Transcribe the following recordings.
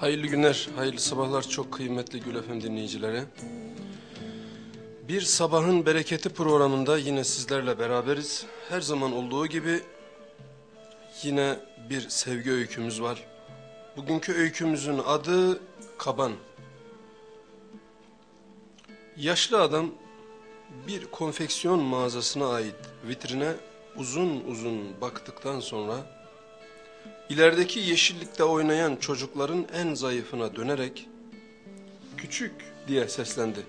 Hayırlı günler, hayırlı sabahlar çok kıymetli Gül Efem dinleyicilere. Bir sabahın bereketi programında yine sizlerle beraberiz. Her zaman olduğu gibi yine bir sevgi öykümüz var. Bugünkü öykümüzün adı Kaban. Yaşlı adam bir konfeksiyon mağazasına ait vitrine uzun uzun baktıktan sonra İlerideki yeşillikte oynayan çocukların en zayıfına dönerek küçük diye seslendi.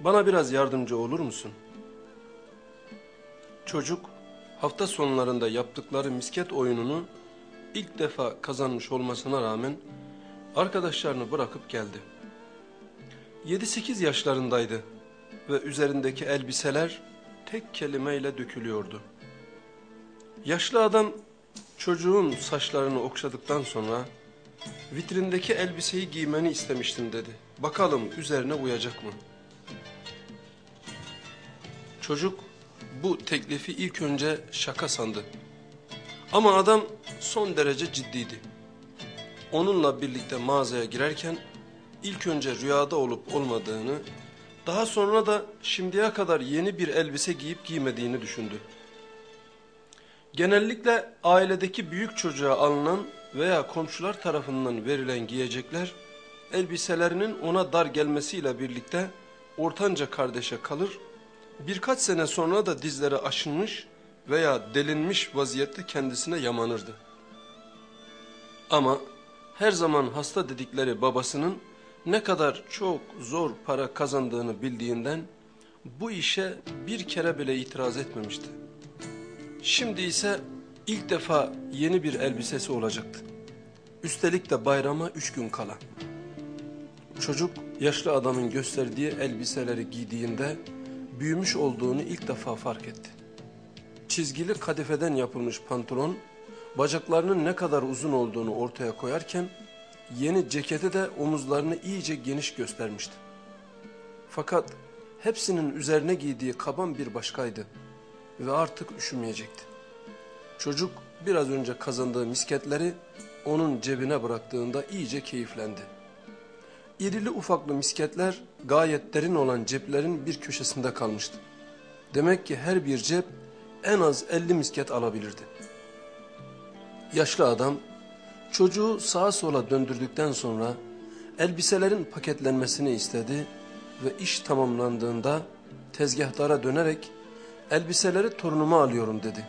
Bana biraz yardımcı olur musun? Çocuk hafta sonlarında yaptıkları misket oyununu ilk defa kazanmış olmasına rağmen arkadaşlarını bırakıp geldi. 7-8 yaşlarındaydı ve üzerindeki elbiseler tek kelimeyle dökülüyordu. Yaşlı adam Çocuğun saçlarını okşadıktan sonra vitrindeki elbiseyi giymeni istemiştim dedi. Bakalım üzerine uyacak mı? Çocuk bu teklifi ilk önce şaka sandı. Ama adam son derece ciddiydi. Onunla birlikte mağazaya girerken ilk önce rüyada olup olmadığını, daha sonra da şimdiye kadar yeni bir elbise giyip giymediğini düşündü. Genellikle ailedeki büyük çocuğa alınan veya komşular tarafından verilen giyecekler, elbiselerinin ona dar gelmesiyle birlikte ortanca kardeşe kalır, birkaç sene sonra da dizleri aşınmış veya delinmiş vaziyette kendisine yamanırdı. Ama her zaman hasta dedikleri babasının ne kadar çok zor para kazandığını bildiğinden bu işe bir kere bile itiraz etmemişti. Şimdi ise ilk defa yeni bir elbisesi olacaktı. Üstelik de bayrama üç gün kala. Çocuk yaşlı adamın gösterdiği elbiseleri giydiğinde büyümüş olduğunu ilk defa fark etti. Çizgili kadifeden yapılmış pantolon bacaklarının ne kadar uzun olduğunu ortaya koyarken yeni ceketi de omuzlarını iyice geniş göstermişti. Fakat hepsinin üzerine giydiği kaban bir başkaydı ve artık üşümeyecekti. Çocuk biraz önce kazandığı misketleri onun cebine bıraktığında iyice keyiflendi. İrili ufaklı misketler gayet derin olan ceplerin bir köşesinde kalmıştı. Demek ki her bir cep en az 50 misket alabilirdi. Yaşlı adam çocuğu sağa sola döndürdükten sonra elbiselerin paketlenmesini istedi ve iş tamamlandığında tezgahtara dönerek elbiseleri torunuma alıyorum dedi.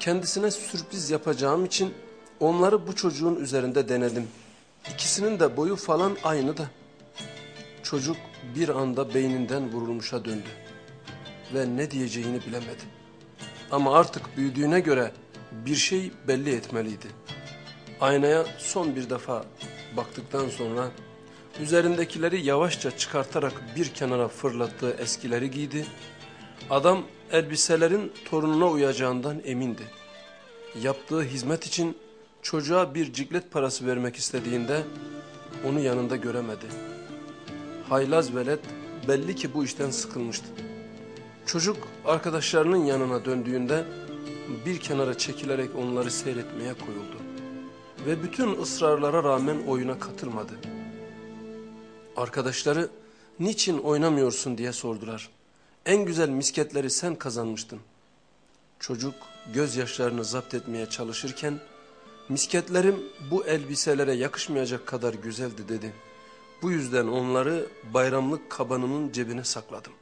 Kendisine sürpriz yapacağım için onları bu çocuğun üzerinde denedim. İkisinin de boyu falan aynı da. Çocuk bir anda beyninden vurulmuşa döndü. Ve ne diyeceğini bilemedi. Ama artık büyüdüğüne göre bir şey belli etmeliydi. Aynaya son bir defa baktıktan sonra üzerindekileri yavaşça çıkartarak bir kenara fırlattığı eskileri giydi. Adam elbiselerin torununa uyacağından emindi. Yaptığı hizmet için çocuğa bir ciklet parası vermek istediğinde onu yanında göremedi. Haylaz velet belli ki bu işten sıkılmıştı. Çocuk arkadaşlarının yanına döndüğünde bir kenara çekilerek onları seyretmeye koyuldu. Ve bütün ısrarlara rağmen oyuna katılmadı. Arkadaşları niçin oynamıyorsun diye sordular. En güzel misketleri sen kazanmıştın. Çocuk gözyaşlarını zapt etmeye çalışırken misketlerim bu elbiselere yakışmayacak kadar güzeldi dedi. Bu yüzden onları bayramlık kabanımın cebine sakladım.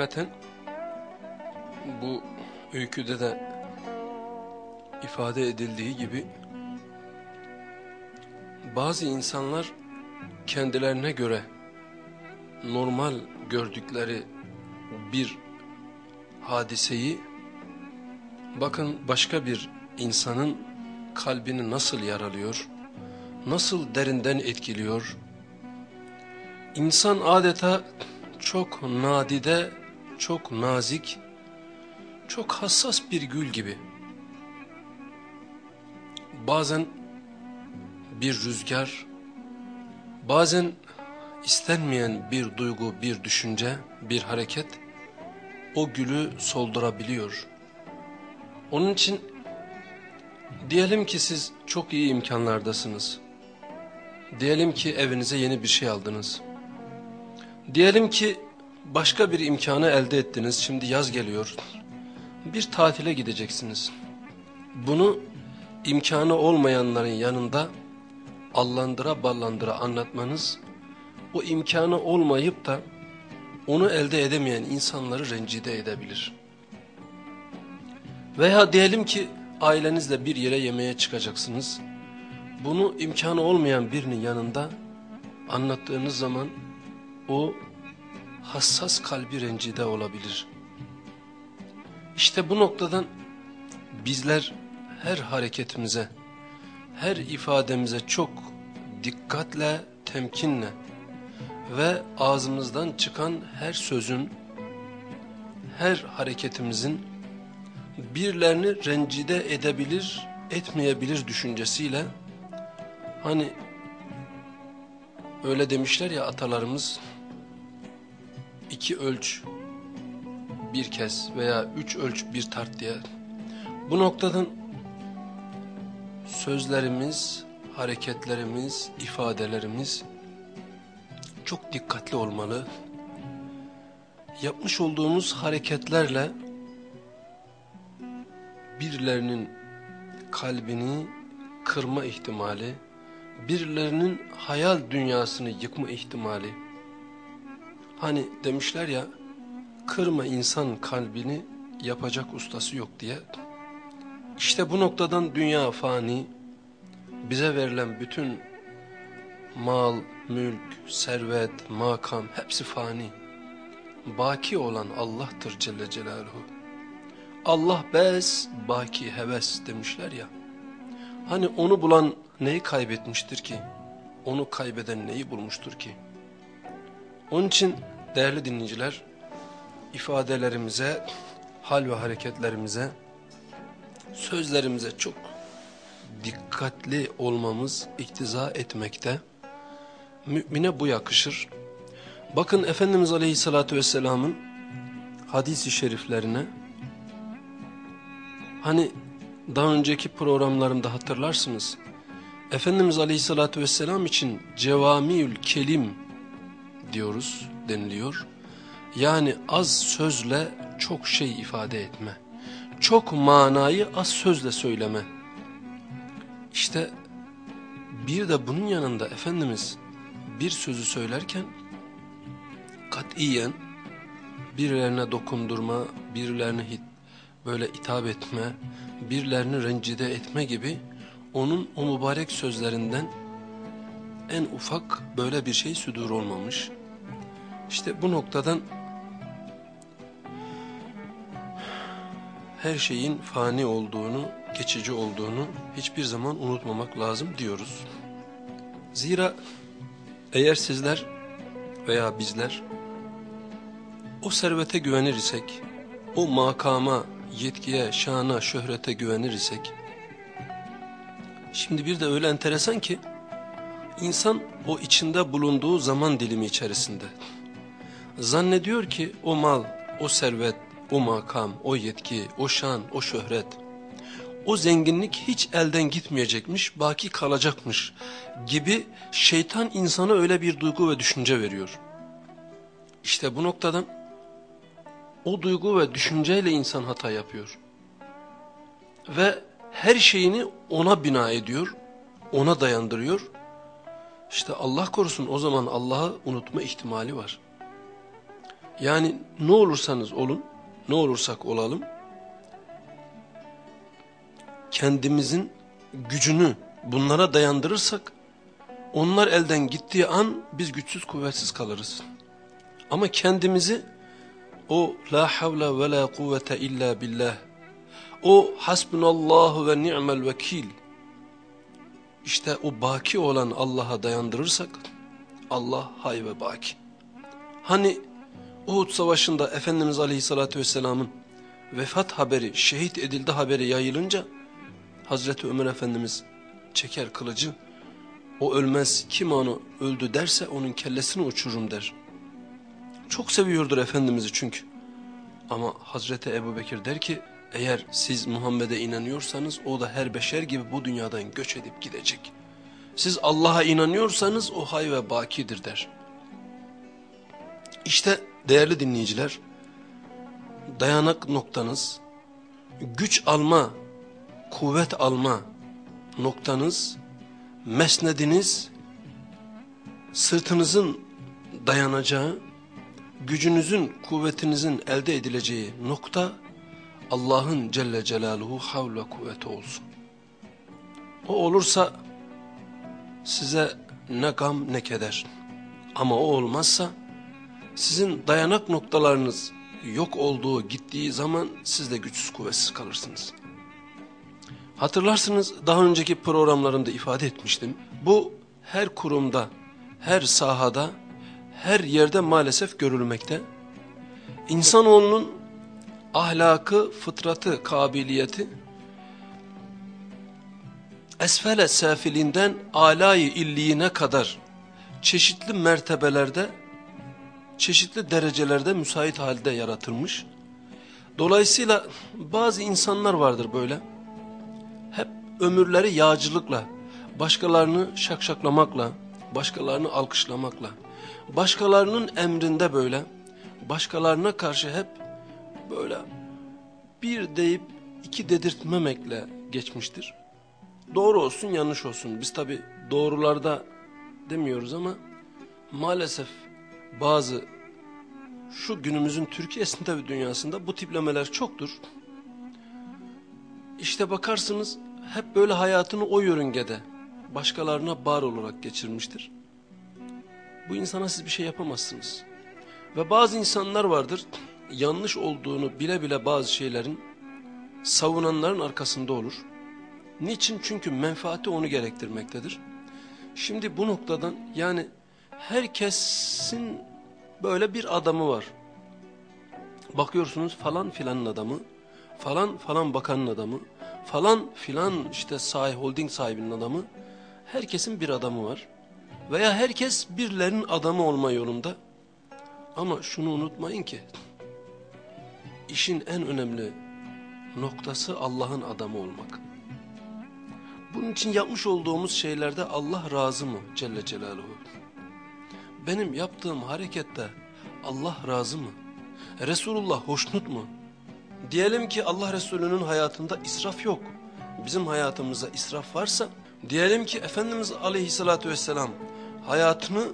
Hakikaten bu öyküde de ifade edildiği gibi bazı insanlar kendilerine göre normal gördükleri bir hadiseyi bakın başka bir insanın kalbini nasıl yaralıyor, nasıl derinden etkiliyor. İnsan adeta çok nadide, çok nazik, çok hassas bir gül gibi. Bazen bir rüzgar, bazen istenmeyen bir duygu, bir düşünce, bir hareket o gülü soldurabiliyor. Onun için diyelim ki siz çok iyi imkanlardasınız. Diyelim ki evinize yeni bir şey aldınız. Diyelim ki başka bir imkanı elde ettiniz. Şimdi yaz geliyor. Bir tatile gideceksiniz. Bunu imkanı olmayanların yanında allandıra ballandıra anlatmanız o imkanı olmayıp da onu elde edemeyen insanları rencide edebilir. Veya diyelim ki ailenizle bir yere yemeğe çıkacaksınız. Bunu imkanı olmayan birinin yanında anlattığınız zaman o hassas kalbi rencide olabilir. İşte bu noktadan bizler her hareketimize, her ifademize çok dikkatle, temkinle ve ağzımızdan çıkan her sözün, her hareketimizin birilerini rencide edebilir, etmeyebilir düşüncesiyle hani öyle demişler ya atalarımız iki ölç bir kez veya üç ölç bir tart diye bu noktadan sözlerimiz, hareketlerimiz, ifadelerimiz çok dikkatli olmalı. Yapmış olduğumuz hareketlerle birilerinin kalbini kırma ihtimali, birilerinin hayal dünyasını yıkma ihtimali. Hani demişler ya, kırma insan kalbini yapacak ustası yok diye. İşte bu noktadan dünya fani, bize verilen bütün mal, mülk, servet, makam hepsi fani. Baki olan Allah'tır Celle Celaluhu. Allah bes, baki heves demişler ya. Hani onu bulan neyi kaybetmiştir ki? Onu kaybeden neyi bulmuştur ki? Onun için değerli dinleyiciler, ifadelerimize, hal ve hareketlerimize, sözlerimize çok dikkatli olmamız iktiza etmekte. Mümine bu yakışır. Bakın Efendimiz Aleyhisselatü Vesselam'ın hadisi şeriflerine hani daha önceki programlarımda hatırlarsınız. Efendimiz Aleyhisselatü Vesselam için cevamiül kelim diyoruz deniliyor. Yani az sözle çok şey ifade etme. Çok manayı az sözle söyleme. İşte bir de bunun yanında Efendimiz bir sözü söylerken katiyen birilerine dokundurma, birilerine hit, böyle hitap etme, birilerini rencide etme gibi onun o mübarek sözlerinden en ufak böyle bir şey südur olmamış. İşte bu noktadan her şeyin fani olduğunu, geçici olduğunu hiçbir zaman unutmamak lazım diyoruz. Zira eğer sizler veya bizler o servete güvenir isek, o makama, yetkiye, şana, şöhrete güvenir isek, şimdi bir de öyle enteresan ki, insan o içinde bulunduğu zaman dilimi içerisinde, zannediyor ki o mal, o servet, o makam, o yetki, o şan, o şöhret, o zenginlik hiç elden gitmeyecekmiş, baki kalacakmış gibi şeytan insana öyle bir duygu ve düşünce veriyor. İşte bu noktadan o duygu ve düşünceyle insan hata yapıyor. Ve her şeyini ona bina ediyor, ona dayandırıyor. İşte Allah korusun o zaman Allah'ı unutma ihtimali var. Yani ne olursanız olun, ne olursak olalım, kendimizin gücünü bunlara dayandırırsak, onlar elden gittiği an biz güçsüz kuvvetsiz kalırız. Ama kendimizi o la havle ve la kuvvete illa billah, o hasbunallahu ve ni'mel vekil, işte o baki olan Allah'a dayandırırsak, Allah hay ve baki. Hani Uhud savaşında Efendimiz Aleyhisselatü Vesselam'ın vefat haberi, şehit edildi haberi yayılınca, Hazreti Ömer Efendimiz çeker kılıcı, o ölmez kim onu öldü derse onun kellesini uçururum der. Çok seviyordur Efendimiz'i çünkü. Ama Hazreti Ebu Bekir der ki eğer siz Muhammed'e inanıyorsanız o da her beşer gibi bu dünyadan göç edip gidecek. Siz Allah'a inanıyorsanız o hay ve bakidir der. İşte değerli dinleyiciler dayanak noktanız, güç alma, kuvvet alma noktanız, mesnediniz, sırtınızın dayanacağı, gücünüzün, kuvvetinizin elde edileceği nokta Allah'ın Celle Celaluhu havl ve kuvveti olsun. O olursa size ne gam ne keder. Ama o olmazsa sizin dayanak noktalarınız yok olduğu gittiği zaman siz de güçsüz kuvvetsiz kalırsınız. Hatırlarsınız daha önceki programlarımda ifade etmiştim. Bu her kurumda, her sahada, her yerde maalesef görülmekte. İnsanoğlunun ahlakı, fıtratı, kabiliyeti esfele sefilinden alayı illiğine kadar çeşitli mertebelerde, çeşitli derecelerde müsait halde yaratılmış. Dolayısıyla bazı insanlar vardır böyle. Hep ömürleri yağcılıkla, başkalarını şakşaklamakla, başkalarını alkışlamakla, başkalarının emrinde böyle, başkalarına karşı hep böyle bir deyip iki dedirtmemekle geçmiştir. Doğru olsun yanlış olsun. Biz tabi doğrularda demiyoruz ama maalesef bazı şu günümüzün Türkiye'sinde ve dünyasında bu tiplemeler çoktur. İşte bakarsınız hep böyle hayatını o yörüngede başkalarına bar olarak geçirmiştir. Bu insana siz bir şey yapamazsınız. Ve bazı insanlar vardır yanlış olduğunu bile bile bazı şeylerin savunanların arkasında olur. Niçin? Çünkü menfaati onu gerektirmektedir. Şimdi bu noktadan yani herkesin böyle bir adamı var. Bakıyorsunuz falan filanın adamı, falan falan bakanın adamı, falan filan işte sahi, holding sahibinin adamı. Herkesin bir adamı var. Veya herkes birilerinin adamı olma yolunda. Ama şunu unutmayın ki işin en önemli noktası Allah'ın adamı olmak. Bunun için yapmış olduğumuz şeylerde Allah razı mı Celle Celaluhu? Benim yaptığım harekette Allah razı mı? Resulullah hoşnut mu? Diyelim ki Allah Resulü'nün hayatında israf yok. Bizim hayatımızda israf varsa, diyelim ki Efendimiz Aleyhisselatü Vesselam hayatını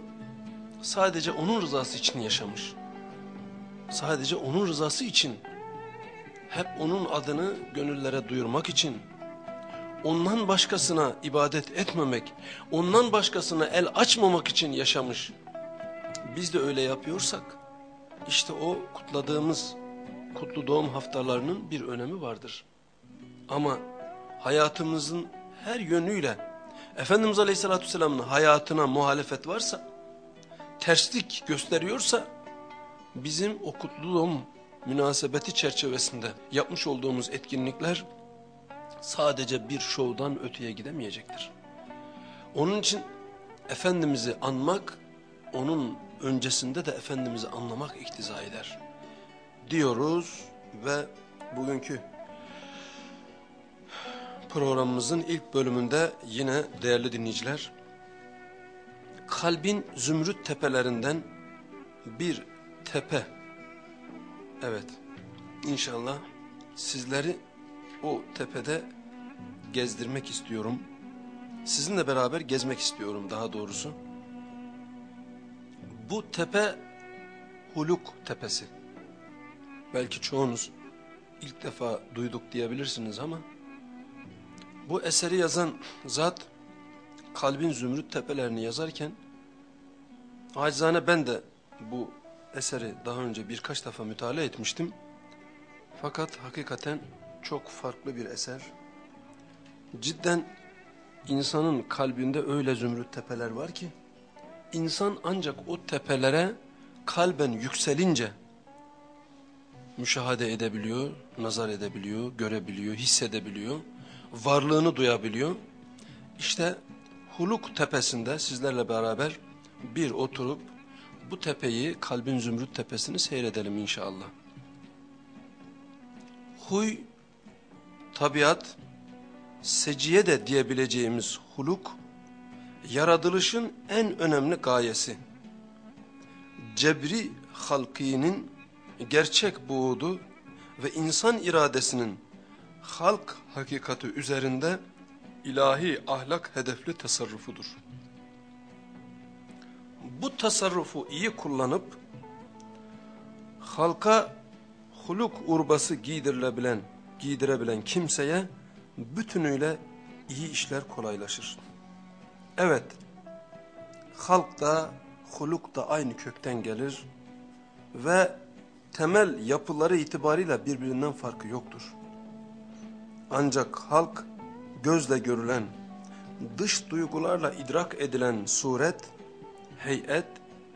sadece onun rızası için yaşamış sadece onun rızası için, hep onun adını gönüllere duyurmak için, ondan başkasına ibadet etmemek, ondan başkasına el açmamak için yaşamış. Biz de öyle yapıyorsak, işte o kutladığımız kutlu doğum haftalarının bir önemi vardır. Ama hayatımızın her yönüyle Efendimiz Aleyhisselatü Vesselam'ın hayatına muhalefet varsa, terslik gösteriyorsa, bizim o kutlu münasebeti çerçevesinde yapmış olduğumuz etkinlikler sadece bir şovdan öteye gidemeyecektir. Onun için Efendimiz'i anmak, onun öncesinde de Efendimiz'i anlamak iktiza eder. Diyoruz ve bugünkü programımızın ilk bölümünde yine değerli dinleyiciler, kalbin zümrüt tepelerinden bir tepe. Evet. İnşallah sizleri o tepede gezdirmek istiyorum. Sizinle beraber gezmek istiyorum daha doğrusu. Bu tepe Huluk Tepesi. Belki çoğunuz ilk defa duyduk diyebilirsiniz ama bu eseri yazan zat kalbin zümrüt tepelerini yazarken acizane ben de bu eseri daha önce birkaç defa mütalaa etmiştim. Fakat hakikaten çok farklı bir eser. Cidden insanın kalbinde öyle zümrüt tepeler var ki insan ancak o tepelere kalben yükselince müşahede edebiliyor, nazar edebiliyor, görebiliyor, hissedebiliyor, varlığını duyabiliyor. İşte Huluk tepesinde sizlerle beraber bir oturup bu tepeyi, kalbin zümrüt tepesini seyredelim inşallah. Huy, tabiat, seciye de diyebileceğimiz huluk, yaratılışın en önemli gayesi. Cebri halkinin gerçek buğdu ve insan iradesinin halk hakikati üzerinde ilahi ahlak hedefli tasarrufudur. Bu tasarrufu iyi kullanıp halka huluk urbası giydirilebilen, giydirebilen kimseye bütünüyle iyi işler kolaylaşır. Evet, halk da huluk da aynı kökten gelir ve temel yapıları itibariyle birbirinden farkı yoktur. Ancak halk gözle görülen, dış duygularla idrak edilen suret, heyet,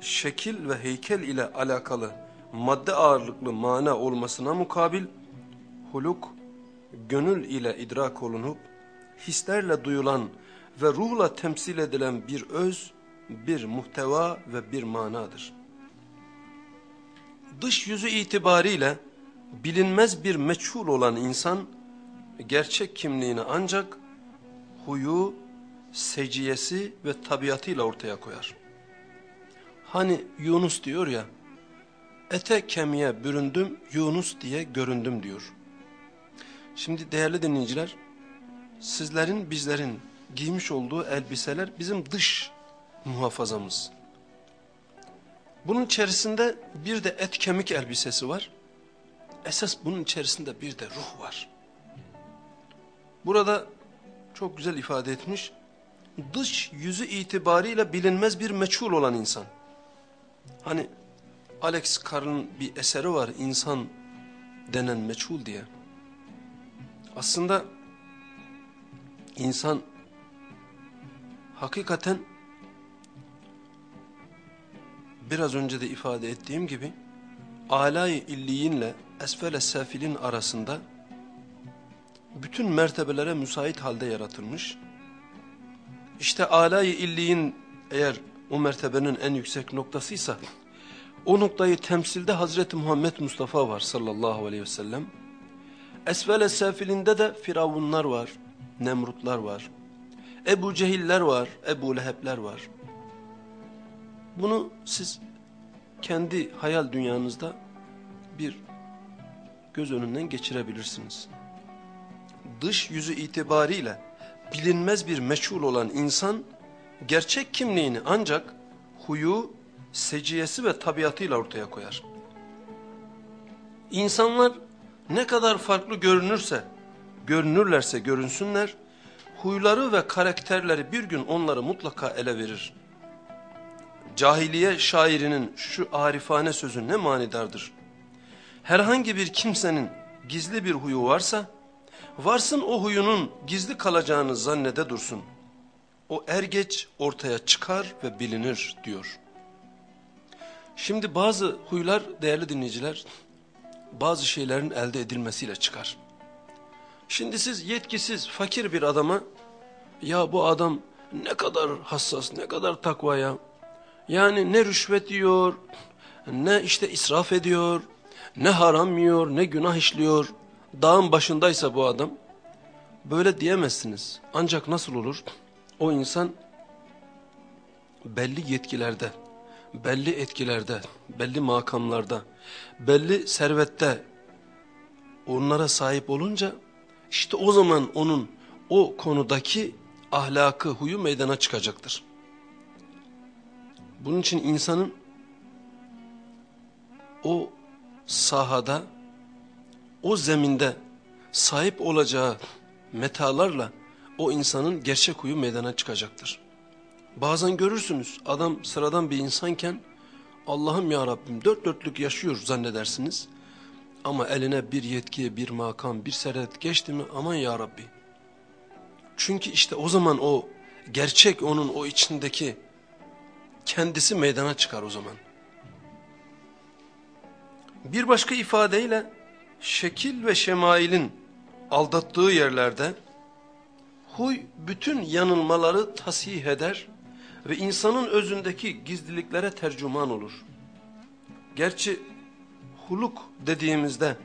şekil ve heykel ile alakalı madde ağırlıklı mana olmasına mukabil, huluk, gönül ile idrak olunup, hislerle duyulan ve ruhla temsil edilen bir öz, bir muhteva ve bir manadır. Dış yüzü itibariyle bilinmez bir meçhul olan insan, gerçek kimliğini ancak huyu, seciyesi ve tabiatıyla ortaya koyar. Hani Yunus diyor ya, ete kemiğe büründüm Yunus diye göründüm diyor. Şimdi değerli dinleyiciler, sizlerin bizlerin giymiş olduğu elbiseler bizim dış muhafazamız. Bunun içerisinde bir de et kemik elbisesi var. Esas bunun içerisinde bir de ruh var. Burada çok güzel ifade etmiş. Dış yüzü itibariyle bilinmez bir meçhul olan insan. Hani Alex Carr'ın bir eseri var insan denen meçhul diye. Aslında insan hakikaten biraz önce de ifade ettiğim gibi alay illiyinle esfel safilin arasında bütün mertebelere müsait halde yaratılmış. İşte alay illiyin eğer o mertebenin en yüksek noktasıysa o noktayı temsilde Hazreti Muhammed Mustafa var sallallahu aleyhi ve sellem. Esfel safilinde de firavunlar var, nemrutlar var. Ebu Cehiller var, Ebu Lehebler var. Bunu siz kendi hayal dünyanızda bir göz önünden geçirebilirsiniz. Dış yüzü itibariyle bilinmez bir meçhul olan insan gerçek kimliğini ancak huyu, seciyesi ve tabiatıyla ortaya koyar. İnsanlar ne kadar farklı görünürse, görünürlerse görünsünler, huyları ve karakterleri bir gün onları mutlaka ele verir. Cahiliye şairinin şu arifane sözü ne manidardır. Herhangi bir kimsenin gizli bir huyu varsa, varsın o huyunun gizli kalacağını zannede dursun. O er geç ortaya çıkar ve bilinir diyor. Şimdi bazı huylar değerli dinleyiciler, bazı şeylerin elde edilmesiyle çıkar. Şimdi siz yetkisiz, fakir bir adama, ya bu adam ne kadar hassas, ne kadar takvaya, yani ne rüşvet yiyor, ne işte israf ediyor, ne haram yiyor, ne günah işliyor. Dağın başındaysa bu adam, böyle diyemezsiniz. Ancak nasıl olur? O insan belli yetkilerde, belli etkilerde, belli makamlarda, belli servette onlara sahip olunca işte o zaman onun o konudaki ahlakı, huyu meydana çıkacaktır. Bunun için insanın o sahada, o zeminde sahip olacağı metalarla o insanın gerçek huyu meydana çıkacaktır. Bazen görürsünüz adam sıradan bir insanken Allah'ım ya Rabbim dört dörtlük yaşıyor zannedersiniz. Ama eline bir yetki, bir makam, bir seret geçti mi aman ya Rabbi. Çünkü işte o zaman o gerçek onun o içindeki kendisi meydana çıkar o zaman. Bir başka ifadeyle şekil ve şemailin aldattığı yerlerde huy bütün yanılmaları tasih eder ve insanın özündeki gizliliklere tercüman olur. Gerçi huluk dediğimizde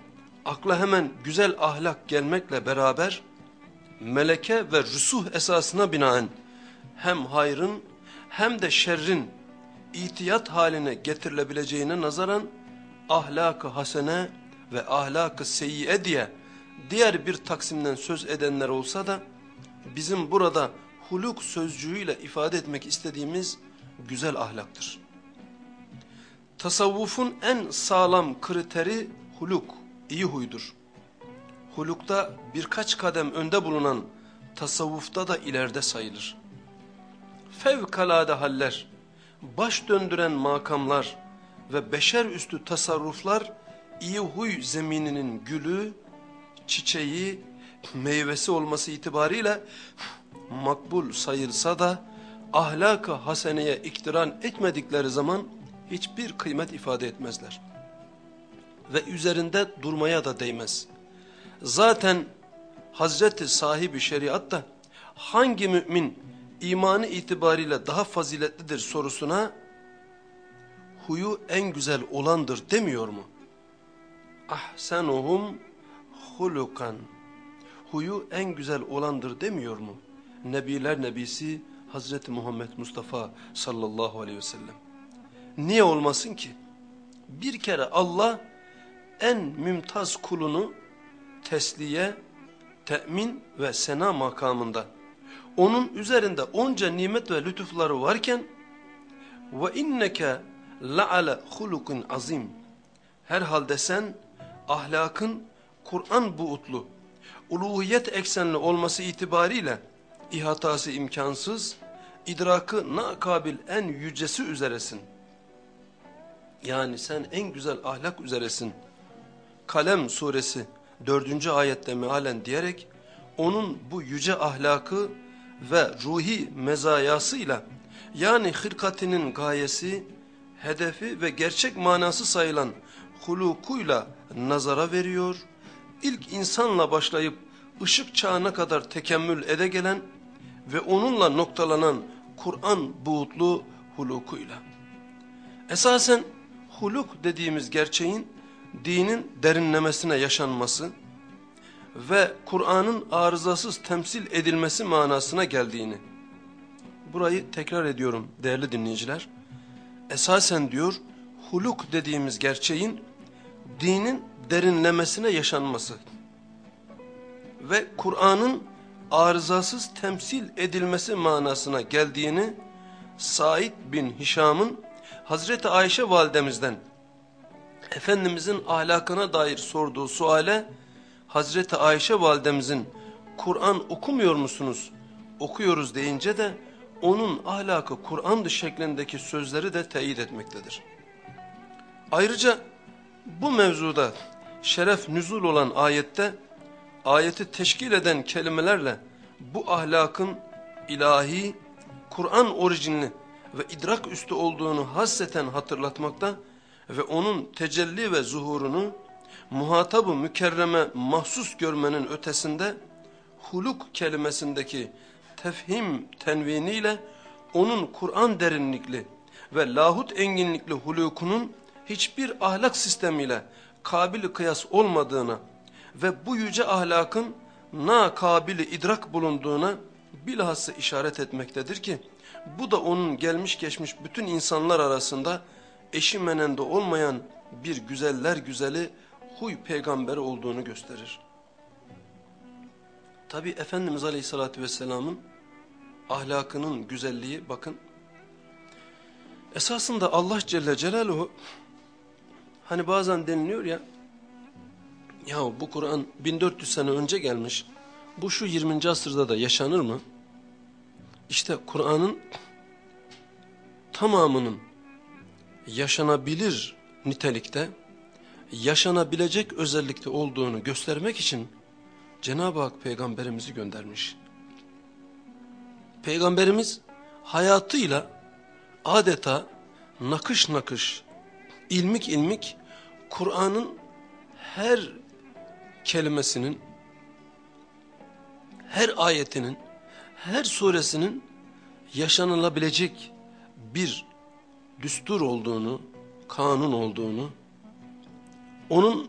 akla hemen güzel ahlak gelmekle beraber meleke ve rüsuh esasına binaen hem hayrın hem de şerrin itiyat haline getirilebileceğine nazaran ahlak-ı hasene ve ahlak-ı seyyiye diye diğer bir taksimden söz edenler olsa da bizim burada huluk sözcüğüyle ifade etmek istediğimiz güzel ahlaktır. Tasavvufun en sağlam kriteri huluk, iyi huydur. Hulukta birkaç kadem önde bulunan tasavvufta da ileride sayılır. Fevkalade haller, baş döndüren makamlar ve beşer üstü tasarruflar iyi huy zemininin gülü, çiçeği, meyvesi olması itibariyle makbul sayılsa da ahlak-ı haseneye iktiran etmedikleri zaman hiçbir kıymet ifade etmezler. Ve üzerinde durmaya da değmez. Zaten Hazreti sahibi şeriat da hangi mümin imanı itibariyle daha faziletlidir sorusuna huyu en güzel olandır demiyor mu? Ahsenuhum hulukan huyu en güzel olandır demiyor mu? Nebiler Nebisi Hazreti Muhammed Mustafa sallallahu aleyhi ve sellem. Niye olmasın ki? Bir kere Allah en mümtaz kulunu tesliye, temin ve sena makamında onun üzerinde onca nimet ve lütufları varken ve inneke la'ala hulukun azim herhalde sen ahlakın Kur'an buutlu uluhiyet eksenli olması itibariyle ihatası imkansız idrakı nakabil en yücesi üzeresin. Yani sen en güzel ahlak üzeresin. Kalem suresi dördüncü ayette mealen diyerek onun bu yüce ahlakı ve ruhi mezayasıyla yani hırkatinin gayesi, hedefi ve gerçek manası sayılan hulukuyla nazara veriyor. İlk insanla başlayıp ışık çağına kadar tekemmül ede gelen ve onunla noktalanan Kur'an buğutlu hulukuyla. Esasen huluk dediğimiz gerçeğin dinin derinlemesine yaşanması ve Kur'an'ın arızasız temsil edilmesi manasına geldiğini. Burayı tekrar ediyorum değerli dinleyiciler. Esasen diyor huluk dediğimiz gerçeğin dinin derinlemesine yaşanması ve Kur'an'ın arızasız temsil edilmesi manasına geldiğini Said bin Hişam'ın Hazreti Ayşe validemizden Efendimizin ahlakına dair sorduğu suale Hazreti Ayşe validemizin Kur'an okumuyor musunuz? Okuyoruz deyince de onun ahlakı Kur'an'dı şeklindeki sözleri de teyit etmektedir. Ayrıca bu mevzuda şeref nüzul olan ayette ayeti teşkil eden kelimelerle bu ahlakın ilahi, Kur'an orijinli ve idrak üstü olduğunu hasseten hatırlatmakta ve onun tecelli ve zuhurunu muhatabı mükerreme mahsus görmenin ötesinde huluk kelimesindeki tefhim tenviniyle onun Kur'an derinlikli ve lahut enginlikli hulukunun hiçbir ahlak sistemiyle kabili kıyas olmadığına ve bu yüce ahlakın na kabili idrak bulunduğuna bilhassa işaret etmektedir ki bu da onun gelmiş geçmiş bütün insanlar arasında eşi menende olmayan bir güzeller güzeli huy peygamberi olduğunu gösterir. Tabi Efendimiz Aleyhisselatü Vesselam'ın ahlakının güzelliği bakın. Esasında Allah Celle Celaluhu Hani bazen deniliyor ya, ya bu Kur'an 1400 sene önce gelmiş, bu şu 20. asırda da yaşanır mı? İşte Kur'an'ın tamamının yaşanabilir nitelikte, yaşanabilecek özellikte olduğunu göstermek için Cenab-ı Hak peygamberimizi göndermiş. Peygamberimiz hayatıyla adeta nakış nakış, ilmik ilmik Kur'an'ın her kelimesinin, her ayetinin, her suresinin yaşanılabilecek bir düstur olduğunu, kanun olduğunu, onun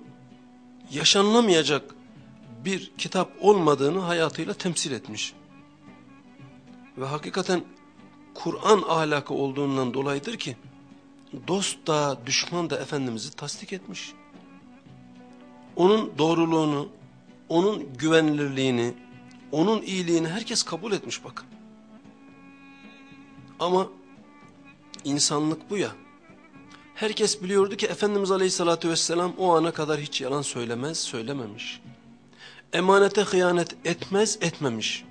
yaşanılamayacak bir kitap olmadığını hayatıyla temsil etmiş. Ve hakikaten Kur'an ahlakı olduğundan dolayıdır ki, dost da düşman da Efendimiz'i tasdik etmiş. Onun doğruluğunu, onun güvenilirliğini, onun iyiliğini herkes kabul etmiş bakın. Ama insanlık bu ya. Herkes biliyordu ki Efendimiz Aleyhisselatü Vesselam o ana kadar hiç yalan söylemez, söylememiş. Emanete hıyanet etmez, etmemiş.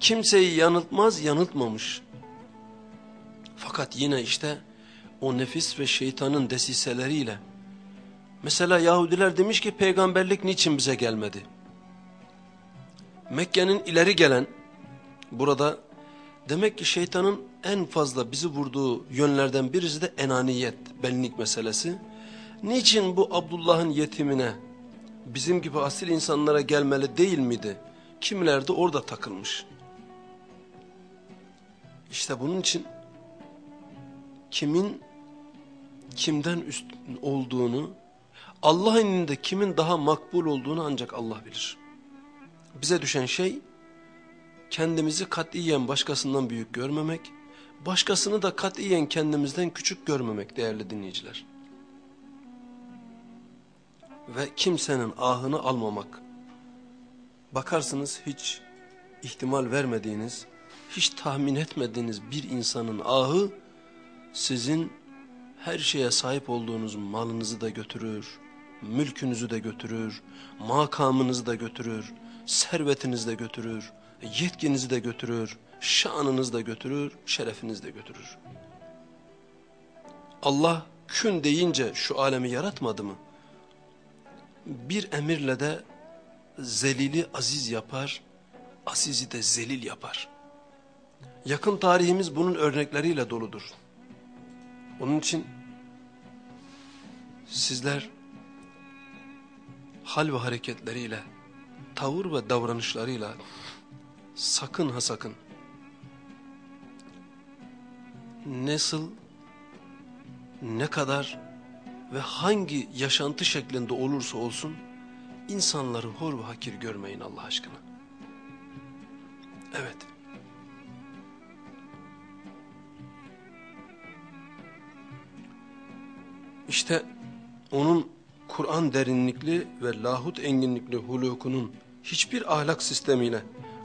Kimseyi yanıltmaz, yanıltmamış. Fakat yine işte o nefis ve şeytanın desiseleriyle. Mesela Yahudiler demiş ki peygamberlik niçin bize gelmedi? Mekke'nin ileri gelen, burada demek ki şeytanın en fazla bizi vurduğu yönlerden birisi de enaniyet, benlik meselesi. Niçin bu Abdullah'ın yetimine, bizim gibi asil insanlara gelmeli değil miydi? Kimiler de orada takılmış. İşte bunun için kimin kimden üst olduğunu, Allah'ın indinde kimin daha makbul olduğunu ancak Allah bilir. Bize düşen şey kendimizi katiyen başkasından büyük görmemek, başkasını da katiyen kendimizden küçük görmemek değerli dinleyiciler. Ve kimsenin ahını almamak. Bakarsınız hiç ihtimal vermediğiniz, hiç tahmin etmediğiniz bir insanın ahı sizin her şeye sahip olduğunuz malınızı da götürür, mülkünüzü de götürür, makamınızı da götürür, servetinizi de götürür, yetkinizi de götürür, şanınızı da götürür, şerefinizi de götürür. Allah kün deyince şu alemi yaratmadı mı? Bir emirle de zelili aziz yapar, azizi de zelil yapar. Yakın tarihimiz bunun örnekleriyle doludur. Onun için sizler hal ve hareketleriyle, tavır ve davranışlarıyla sakın ha sakın nasıl, ne kadar ve hangi yaşantı şeklinde olursa olsun insanları hor ve hakir görmeyin Allah aşkına. Evet. İşte onun Kur'an derinlikli ve lahut enginlikli hulukunun hiçbir ahlak sistemiyle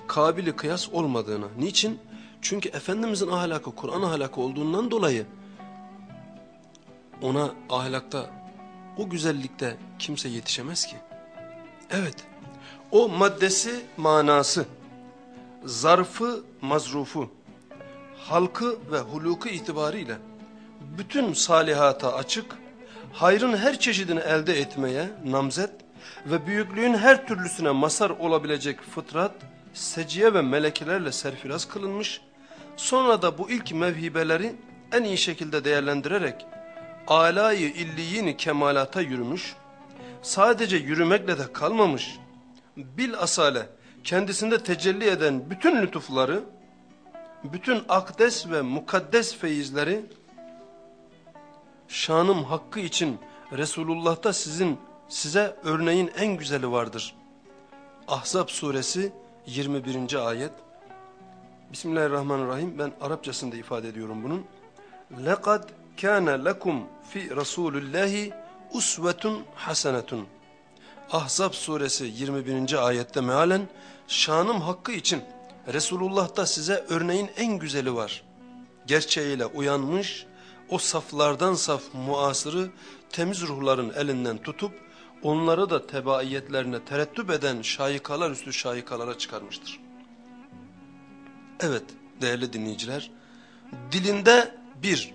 kabili kıyas olmadığını. Niçin? Çünkü Efendimizin ahlakı Kur'an ahlakı olduğundan dolayı ona ahlakta o güzellikte kimse yetişemez ki. Evet o maddesi manası, zarfı mazrufu, halkı ve huluku itibariyle bütün salihata açık, hayrın her çeşidini elde etmeye namzet ve büyüklüğün her türlüsüne masar olabilecek fıtrat, seciye ve melekelerle serfiraz kılınmış, sonra da bu ilk mevhibeleri en iyi şekilde değerlendirerek alayı illiyin kemalata yürümüş, sadece yürümekle de kalmamış, bil asale kendisinde tecelli eden bütün lütufları, bütün akdes ve mukaddes feyizleri, şanım hakkı için Resulullah'ta sizin size örneğin en güzeli vardır. Ahzab suresi 21. ayet. Bismillahirrahmanirrahim. Ben Arapçasında ifade ediyorum bunun. لَقَدْ كَانَ لَكُمْ فِي رَسُولُ اللّٰهِ usvetun hasenetun. Ahzab suresi 21. ayette mealen şanım hakkı için Resulullah'ta size örneğin en güzeli var. Gerçeğiyle uyanmış, o saflardan saf muasırı temiz ruhların elinden tutup onları da tebaiyetlerine terettüp eden şayikalar üstü şayikalara çıkarmıştır. Evet değerli dinleyiciler, dilinde bir,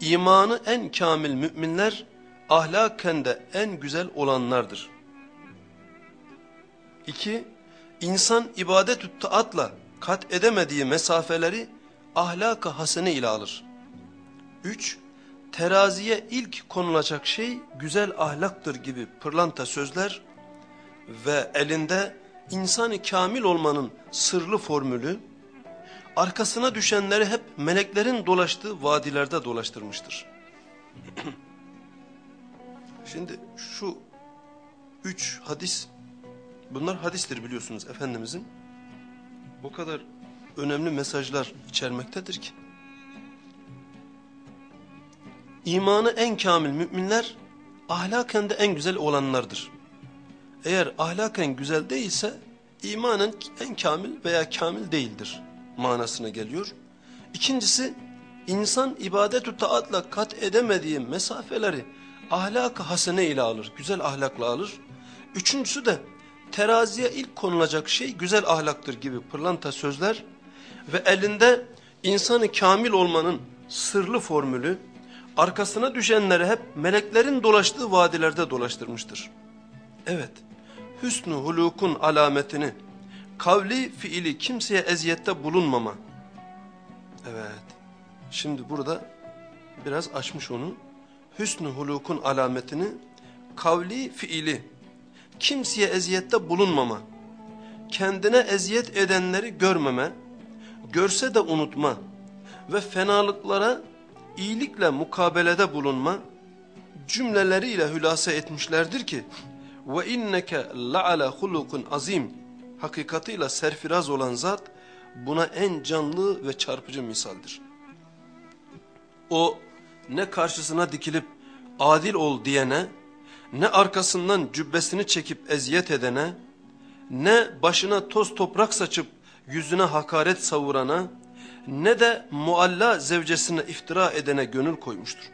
imanı en kamil müminler, ahlaken de en güzel olanlardır. İki, insan ibadet taatla kat edemediği mesafeleri ahlak-ı hasene ile alır. Üç, teraziye ilk konulacak şey güzel ahlaktır gibi pırlanta sözler ve elinde insanı kamil olmanın sırlı formülü, arkasına düşenleri hep meleklerin dolaştığı vadilerde dolaştırmıştır. Şimdi şu üç hadis, bunlar hadistir biliyorsunuz Efendimizin. O kadar önemli mesajlar içermektedir ki. İmanı en kamil müminler ahlaken de en güzel olanlardır. Eğer ahlaken güzel değilse imanın en kamil veya kamil değildir manasına geliyor. İkincisi insan ibadet-ü taatla kat edemediği mesafeleri ahlak-ı hasene ile alır, güzel ahlakla alır. Üçüncüsü de teraziye ilk konulacak şey güzel ahlaktır gibi pırlanta sözler ve elinde insanı kamil olmanın sırlı formülü arkasına düşenleri hep meleklerin dolaştığı vadilerde dolaştırmıştır. Evet, hüsnü hulukun alametini, kavli fiili kimseye eziyette bulunmama. Evet, şimdi burada biraz açmış onu. Hüsnü hulukun alametini, kavli fiili, kimseye eziyette bulunmama, kendine eziyet edenleri görmeme, görse de unutma ve fenalıklara iyilikle mukabelede bulunma cümleleriyle hülasa etmişlerdir ki ve inneke la'ala hulukun azim hakikatıyla serfiraz olan zat buna en canlı ve çarpıcı misaldir. O ne karşısına dikilip adil ol diyene, ne arkasından cübbesini çekip eziyet edene, ne başına toz toprak saçıp yüzüne hakaret savurana, ne de mualla zevcesine iftira edene gönül koymuştur.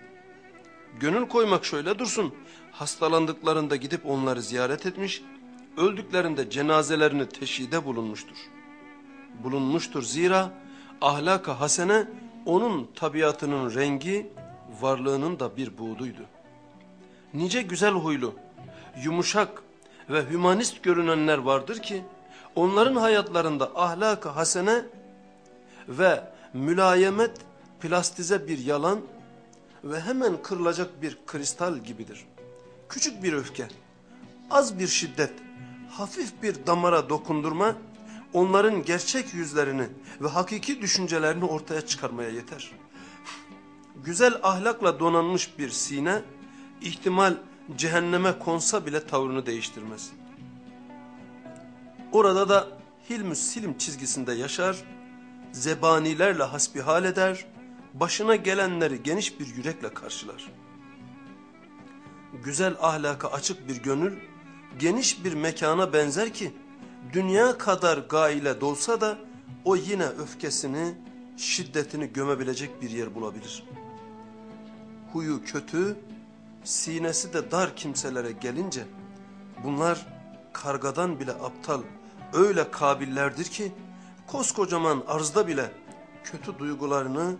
Gönül koymak şöyle dursun, hastalandıklarında gidip onları ziyaret etmiş, öldüklerinde cenazelerini teşhide bulunmuştur. Bulunmuştur zira ahlaka hasene onun tabiatının rengi, varlığının da bir buğduydu. Nice güzel huylu, yumuşak ve hümanist görünenler vardır ki, onların hayatlarında ahlak hasene ve mülayemet plastize bir yalan ve hemen kırılacak bir kristal gibidir. Küçük bir öfke, az bir şiddet, hafif bir damara dokundurma onların gerçek yüzlerini ve hakiki düşüncelerini ortaya çıkarmaya yeter. Güzel ahlakla donanmış bir sine ihtimal cehenneme konsa bile tavrını değiştirmez. Orada da hilmü silim çizgisinde yaşar zebanilerle hasbihal eder, başına gelenleri geniş bir yürekle karşılar. Güzel ahlaka açık bir gönül, geniş bir mekana benzer ki, dünya kadar gaile dolsa da o yine öfkesini, şiddetini gömebilecek bir yer bulabilir. Huyu kötü, sinesi de dar kimselere gelince, bunlar kargadan bile aptal, öyle kabillerdir ki, koskocaman arzda bile kötü duygularını,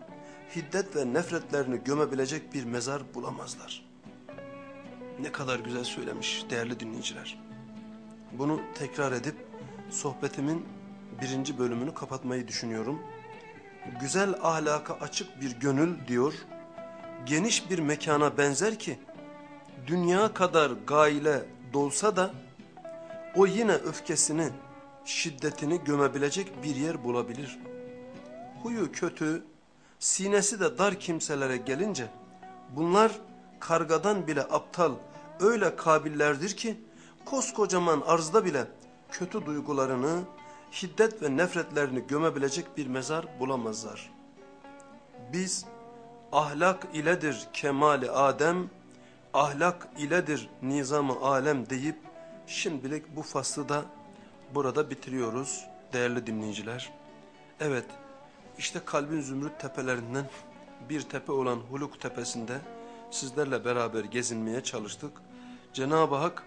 hiddet ve nefretlerini gömebilecek bir mezar bulamazlar. Ne kadar güzel söylemiş değerli dinleyiciler. Bunu tekrar edip sohbetimin birinci bölümünü kapatmayı düşünüyorum. Güzel ahlaka açık bir gönül diyor, geniş bir mekana benzer ki, dünya kadar gaile dolsa da, o yine öfkesini, şiddetini gömebilecek bir yer bulabilir. Huyu kötü, sinesi de dar kimselere gelince bunlar kargadan bile aptal öyle kabillerdir ki koskocaman arzda bile kötü duygularını, şiddet ve nefretlerini gömebilecek bir mezar bulamazlar. Biz ahlak iledir kemali Adem, ahlak iledir nizamı alem deyip şimdilik bu faslı da burada bitiriyoruz değerli dinleyiciler. Evet işte kalbin zümrüt tepelerinden bir tepe olan Huluk tepesinde sizlerle beraber gezinmeye çalıştık. Cenab-ı Hak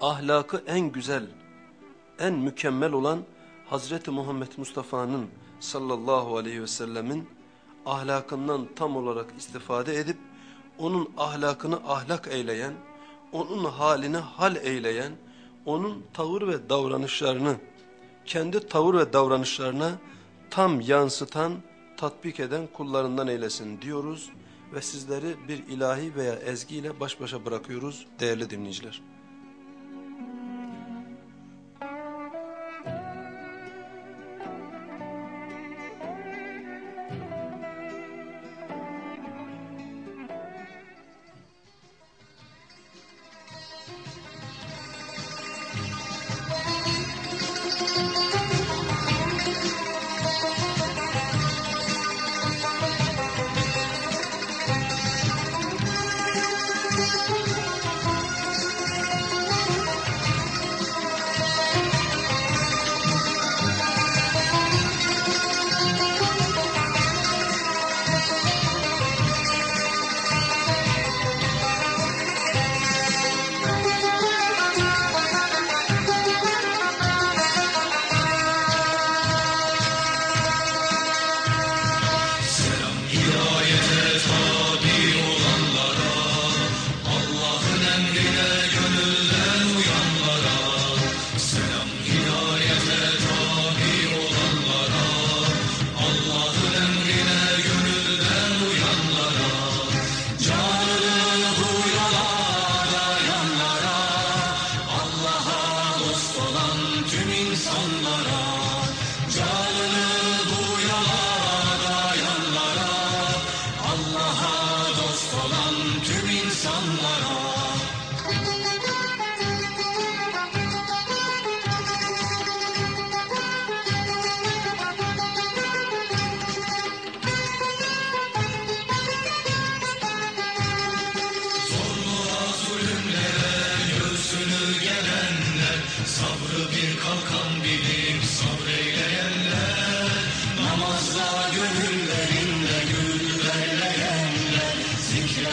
ahlakı en güzel, en mükemmel olan Hazreti Muhammed Mustafa'nın sallallahu aleyhi ve sellemin ahlakından tam olarak istifade edip onun ahlakını ahlak eyleyen, onun halini hal eyleyen, onun tavır ve davranışlarını, kendi tavır ve davranışlarına tam yansıtan, tatbik eden kullarından eylesin diyoruz ve sizleri bir ilahi veya ezgiyle baş başa bırakıyoruz değerli dinleyiciler.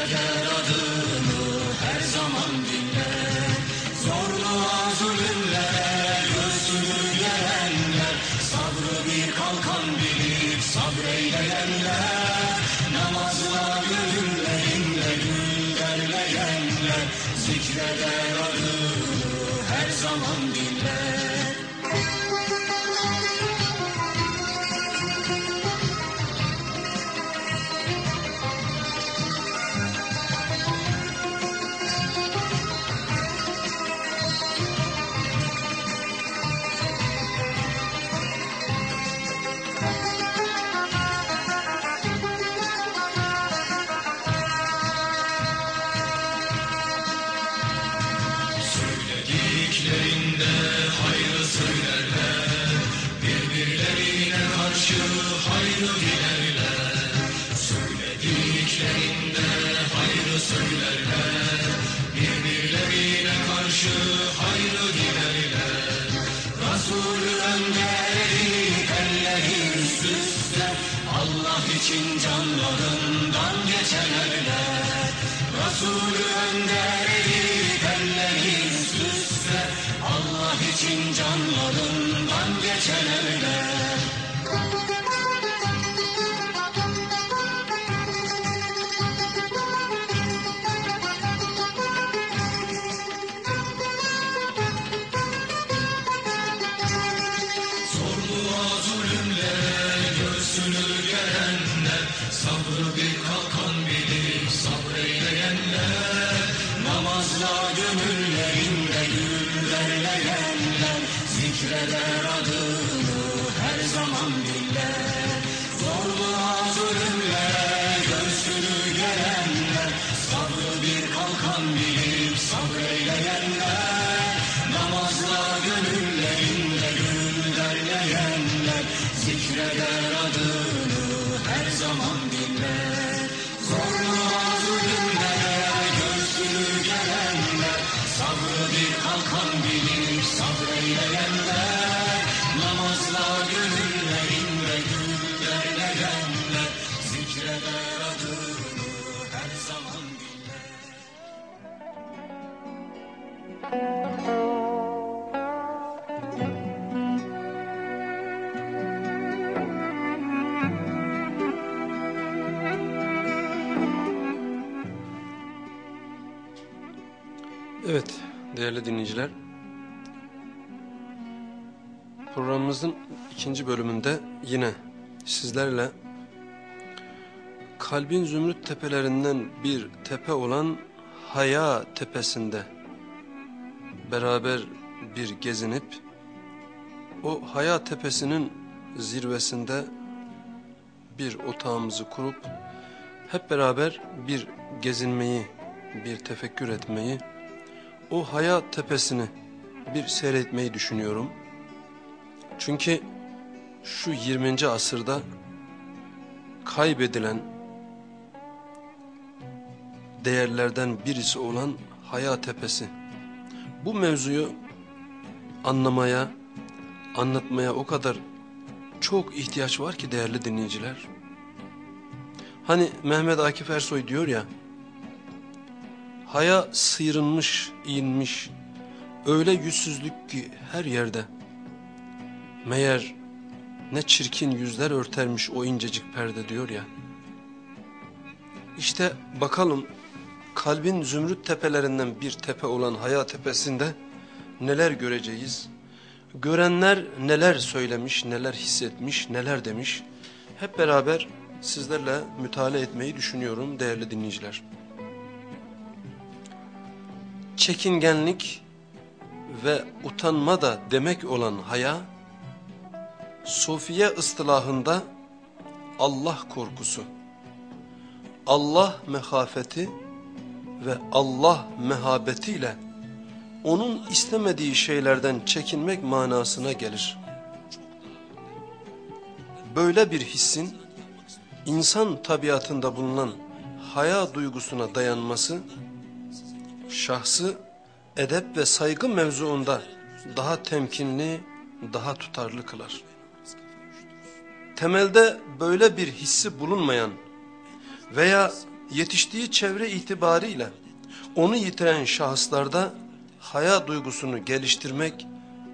Şeceradır لله kalbin zümrüt tepelerinden bir tepe olan Haya tepesinde beraber bir gezinip o Haya tepesinin zirvesinde bir otağımızı kurup hep beraber bir gezinmeyi, bir tefekkür etmeyi, o Haya tepesini bir seyretmeyi düşünüyorum. Çünkü şu 20. asırda kaybedilen değerlerden birisi olan Haya Tepesi. Bu mevzuyu anlamaya, anlatmaya o kadar çok ihtiyaç var ki değerli dinleyiciler. Hani Mehmet Akif Ersoy diyor ya, Haya sıyırılmış, inmiş, öyle yüzsüzlük ki her yerde. Meğer ne çirkin yüzler örtermiş o incecik perde diyor ya. İşte bakalım kalbin zümrüt tepelerinden bir tepe olan Haya tepesinde neler göreceğiz? Görenler neler söylemiş, neler hissetmiş, neler demiş? Hep beraber sizlerle müteala etmeyi düşünüyorum değerli dinleyiciler. Çekingenlik ve utanma da demek olan haya, Sofiye ıstılahında Allah korkusu, Allah mehafeti ve Allah mehabetiyle onun istemediği şeylerden çekinmek manasına gelir. Böyle bir hissin insan tabiatında bulunan haya duygusuna dayanması, şahsı edep ve saygı mevzuunda daha temkinli, daha tutarlı kılar. Temelde böyle bir hissi bulunmayan veya yetiştiği çevre itibariyle onu yitiren şahıslarda haya duygusunu geliştirmek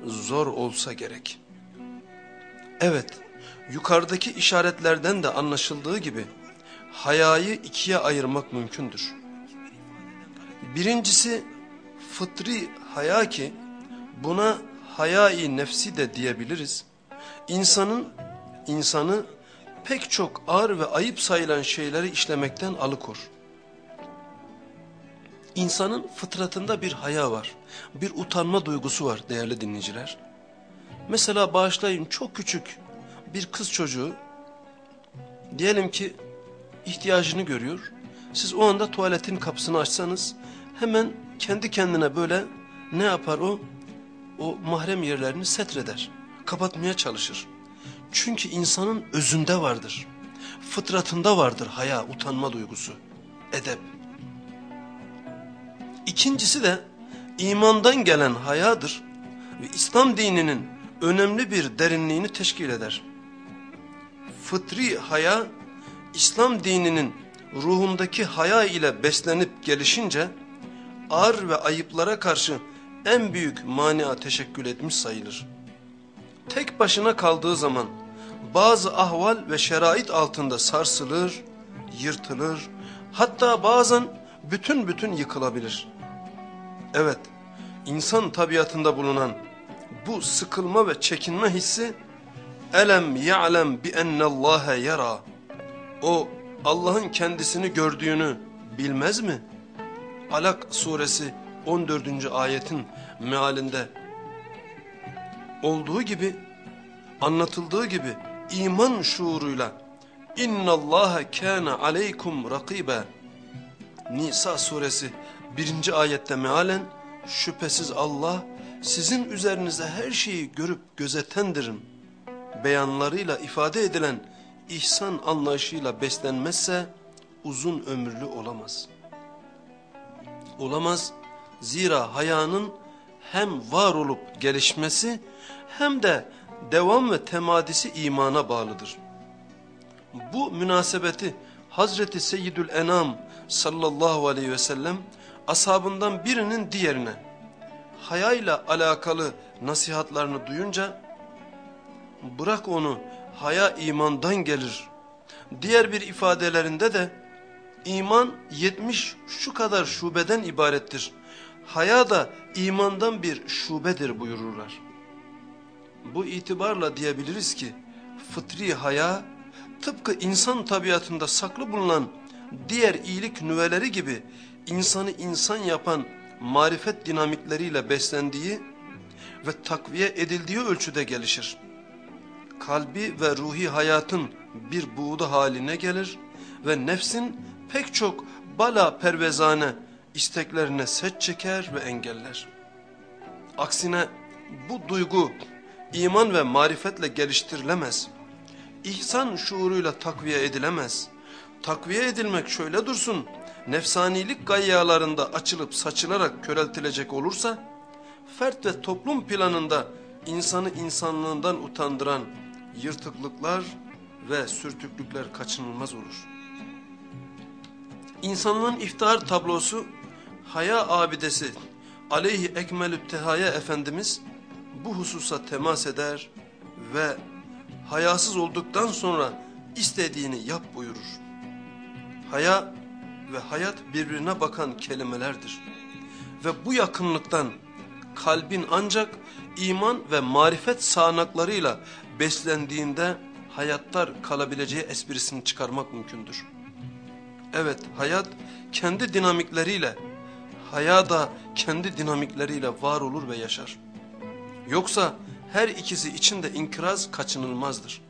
zor olsa gerek. Evet, yukarıdaki işaretlerden de anlaşıldığı gibi hayayı ikiye ayırmak mümkündür. Birincisi fıtri haya ki buna hayai nefsi de diyebiliriz. İnsanın insanı pek çok ağır ve ayıp sayılan şeyleri işlemekten alıkor. İnsanın fıtratında bir haya var, bir utanma duygusu var değerli dinleyiciler. Mesela bağışlayın çok küçük bir kız çocuğu diyelim ki ihtiyacını görüyor. Siz o anda tuvaletin kapısını açsanız hemen kendi kendine böyle ne yapar o? O mahrem yerlerini setreder, kapatmaya çalışır. Çünkü insanın özünde vardır. Fıtratında vardır haya, utanma duygusu, edep. İkincisi de imandan gelen hayadır ve İslam dininin önemli bir derinliğini teşkil eder. Fıtri haya, İslam dininin ruhundaki haya ile beslenip gelişince ağır ve ayıplara karşı en büyük mania teşekkül etmiş sayılır. Tek başına kaldığı zaman bazı ahval ve şerait altında sarsılır, yırtılır, hatta bazen bütün bütün yıkılabilir. Evet, insan tabiatında bulunan bu sıkılma ve çekinme hissi elem ya'lem bi ennallâhe yara. O Allah'ın kendisini gördüğünü bilmez mi? Alak suresi 14. ayetin mealinde olduğu gibi anlatıldığı gibi iman şuuruyla inna Allaha kana aleykum rakibe Nisa suresi 1. ayette mealen şüphesiz Allah sizin üzerinize her şeyi görüp gözetendirim beyanlarıyla ifade edilen ihsan anlayışıyla beslenmezse uzun ömürlü olamaz. Olamaz zira hayanın hem var olup gelişmesi hem de devam ve temadisi imana bağlıdır. Bu münasebeti Hazreti Seyyidül Enam sallallahu aleyhi ve sellem ashabından birinin diğerine hayayla alakalı nasihatlarını duyunca bırak onu haya imandan gelir. Diğer bir ifadelerinde de iman 70 şu kadar şubeden ibarettir. haya da imandan bir şubedir buyururlar. Bu itibarla diyebiliriz ki fıtri haya tıpkı insan tabiatında saklı bulunan diğer iyilik nüveleri gibi insanı insan yapan marifet dinamikleriyle beslendiği ve takviye edildiği ölçüde gelişir. Kalbi ve ruhi hayatın bir buğdu haline gelir ve nefsin pek çok bala pervezane isteklerine set çeker ve engeller. Aksine bu duygu iman ve marifetle geliştirilemez. İhsan şuuruyla takviye edilemez. Takviye edilmek şöyle dursun, nefsanilik gayyalarında açılıp saçılarak köreltilecek olursa, fert ve toplum planında insanı insanlığından utandıran yırtıklıklar ve sürtüklükler kaçınılmaz olur. İnsanlığın iftihar tablosu, haya abidesi aleyhi ekmelü tehaya Efendimiz bu hususa temas eder ve hayasız olduktan sonra istediğini yap buyurur. Haya ve hayat birbirine bakan kelimelerdir. Ve bu yakınlıktan kalbin ancak iman ve marifet sağanaklarıyla beslendiğinde hayatlar kalabileceği esprisini çıkarmak mümkündür. Evet hayat kendi dinamikleriyle, haya da kendi dinamikleriyle var olur ve yaşar. Yoksa her ikisi için de inkiraz kaçınılmazdır.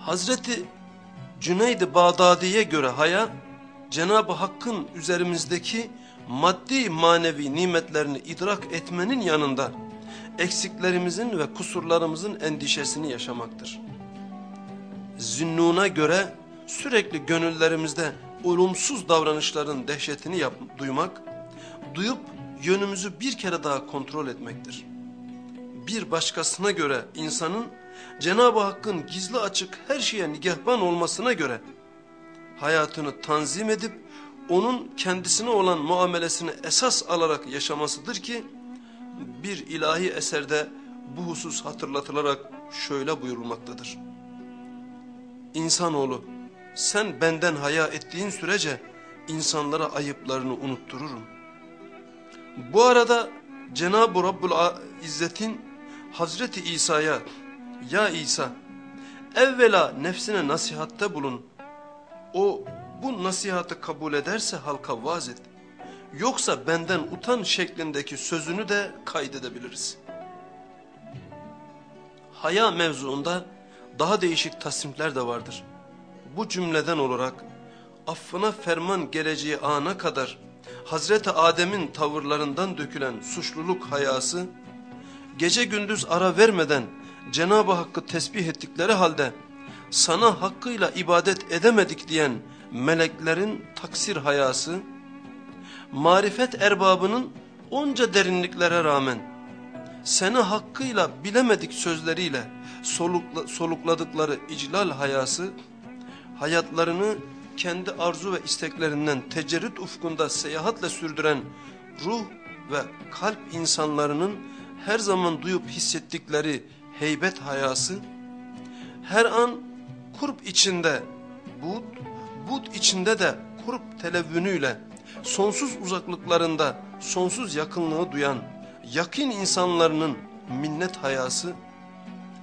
Hazreti Cüneyd-i Bağdadi'ye göre haya, Cenab-ı Hakk'ın üzerimizdeki maddi manevi nimetlerini idrak etmenin yanında eksiklerimizin ve kusurlarımızın endişesini yaşamaktır. Zünnuna göre sürekli gönüllerimizde olumsuz davranışların dehşetini yap duymak, duyup yönümüzü bir kere daha kontrol etmektir. Bir başkasına göre insanın Cenab-ı Hakk'ın gizli açık her şeye nigahban olmasına göre hayatını tanzim edip onun kendisine olan muamelesini esas alarak yaşamasıdır ki bir ilahi eserde bu husus hatırlatılarak şöyle buyurulmaktadır. İnsanoğlu sen benden haya ettiğin sürece insanlara ayıplarını unuttururum. Bu arada Cenab-ı Rabbul İzzet'in Hazreti İsa'ya ya İsa evvela nefsine nasihatte bulun. O bu nasihatı kabul ederse halka vaaz et. Yoksa benden utan şeklindeki sözünü de kaydedebiliriz. Haya mevzuunda daha değişik tasnifler de vardır. Bu cümleden olarak affına ferman geleceği ana kadar Hazreti Adem'in tavırlarından dökülen suçluluk hayası, gece gündüz ara vermeden Cenab-ı Hakk'ı tesbih ettikleri halde sana hakkıyla ibadet edemedik diyen meleklerin taksir hayası, marifet erbabının onca derinliklere rağmen seni hakkıyla bilemedik sözleriyle solukla, solukladıkları iclal hayası, hayatlarını kendi arzu ve isteklerinden tecerrüt ufkunda seyahatle sürdüren ruh ve kalp insanlarının her zaman duyup hissettikleri heybet hayası, her an kurp içinde bud, bud içinde de kurp televvünüyle sonsuz uzaklıklarında sonsuz yakınlığı duyan yakin insanlarının minnet hayası,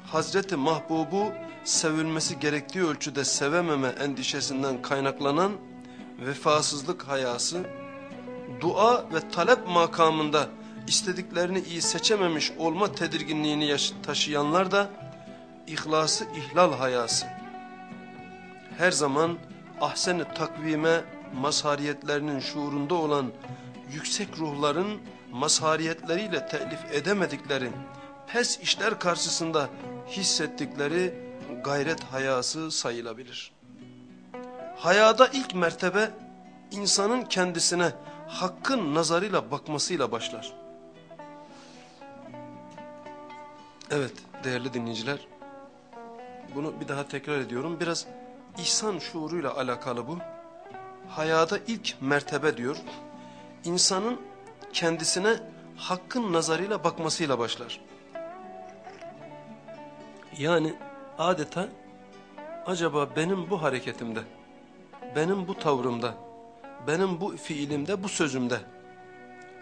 Hazreti Mahbub'u sevilmesi gerektiği ölçüde sevememe endişesinden kaynaklanan vefasızlık hayası, dua ve talep makamında istediklerini iyi seçememiş olma tedirginliğini taşıyanlar da ihlası ihlal hayası. Her zaman ahsen-i takvime mazhariyetlerinin şuurunda olan yüksek ruhların mazhariyetleriyle telif edemedikleri pes işler karşısında hissettikleri gayret hayası sayılabilir. Hayada ilk mertebe insanın kendisine hakkın nazarıyla bakmasıyla başlar. Evet değerli dinleyiciler bunu bir daha tekrar ediyorum biraz ihsan şuuruyla alakalı bu. Hayada ilk mertebe diyor insanın kendisine hakkın nazarıyla bakmasıyla başlar. Yani adeta acaba benim bu hareketimde, benim bu tavrımda, benim bu fiilimde, bu sözümde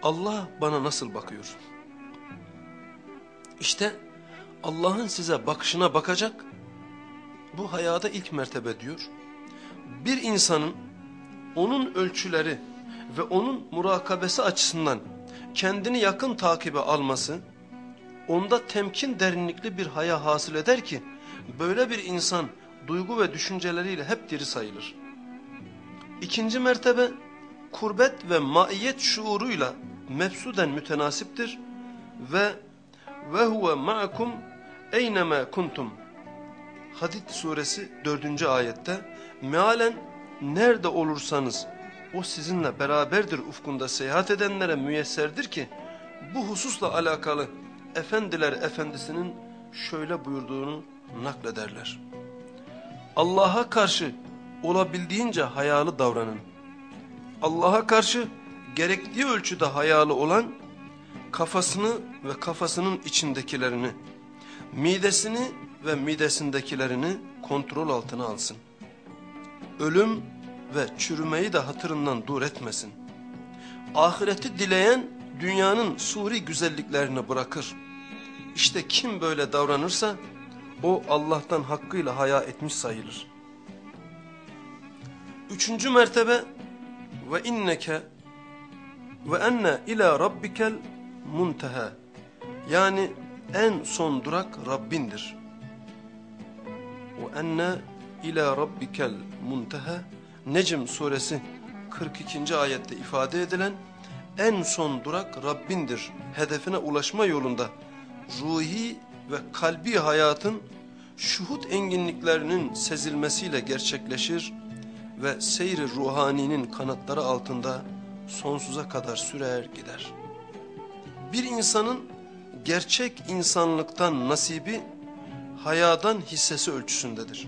Allah bana nasıl bakıyor? İşte Allah'ın size bakışına bakacak, bu hayada ilk mertebe diyor. Bir insanın onun ölçüleri ve onun murakabesi açısından kendini yakın takibe alması, onda temkin derinlikli bir haya hasıl eder ki, böyle bir insan duygu ve düşünceleriyle hep diri sayılır. İkinci mertebe, kurbet ve maiyet şuuruyla mefsuden mütenasiptir ve ve huve ma'akum eynema kuntum. Hadid suresi 4. ayette mealen nerede olursanız o sizinle beraberdir ufkunda seyahat edenlere müyesserdir ki bu hususla alakalı efendiler efendisinin şöyle buyurduğunu naklederler. Allah'a karşı olabildiğince hayalı davranın. Allah'a karşı gerektiği ölçüde hayalı olan kafasını ve kafasının içindekilerini, midesini ve midesindekilerini kontrol altına alsın. Ölüm ve çürümeyi de hatırından dur etmesin. Ahireti dileyen dünyanın suri güzelliklerini bırakır. İşte kim böyle davranırsa o Allah'tan hakkıyla haya etmiş sayılır. Üçüncü mertebe ve inneke ve enne ila rabbikel munteha yani en son durak Rabbindir. Ve enne ila rabbikel munteha Necm suresi 42. ayette ifade edilen en son durak Rabbindir. Hedefine ulaşma yolunda ruhi ve kalbi hayatın şuhut enginliklerinin sezilmesiyle gerçekleşir ve seyri ruhaninin kanatları altında sonsuza kadar sürer gider. Bir insanın gerçek insanlıktan nasibi hayadan hissesi ölçüsündedir.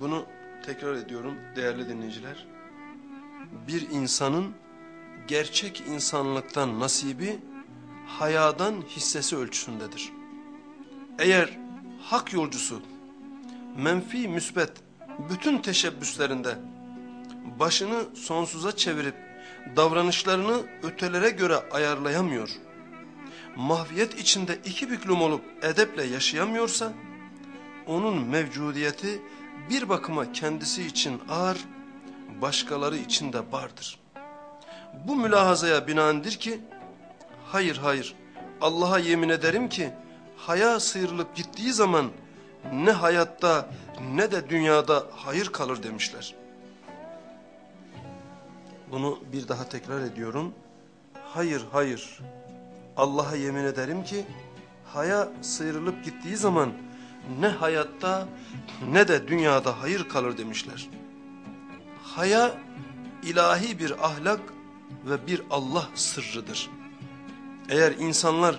Bunu tekrar ediyorum değerli dinleyiciler. Bir insanın gerçek insanlıktan nasibi hayadan hissesi ölçüsündedir. Eğer hak yolcusu menfi müsbet bütün teşebbüslerinde başını sonsuza çevirip davranışlarını ötelere göre ayarlayamıyor, mahviyet içinde iki büklüm olup edeple yaşayamıyorsa, onun mevcudiyeti bir bakıma kendisi için ağır, başkaları için de bardır. Bu mülahazaya binaendir ki, hayır hayır, Allah'a yemin ederim ki, haya sıyrılıp gittiği zaman ne hayatta ne de dünyada hayır kalır demişler. Bunu bir daha tekrar ediyorum. Hayır hayır, Allah'a yemin ederim ki, haya sıyrılıp gittiği zaman ne hayatta ne de dünyada hayır kalır demişler. Haya ilahi bir ahlak ve bir Allah sırrıdır. Eğer insanlar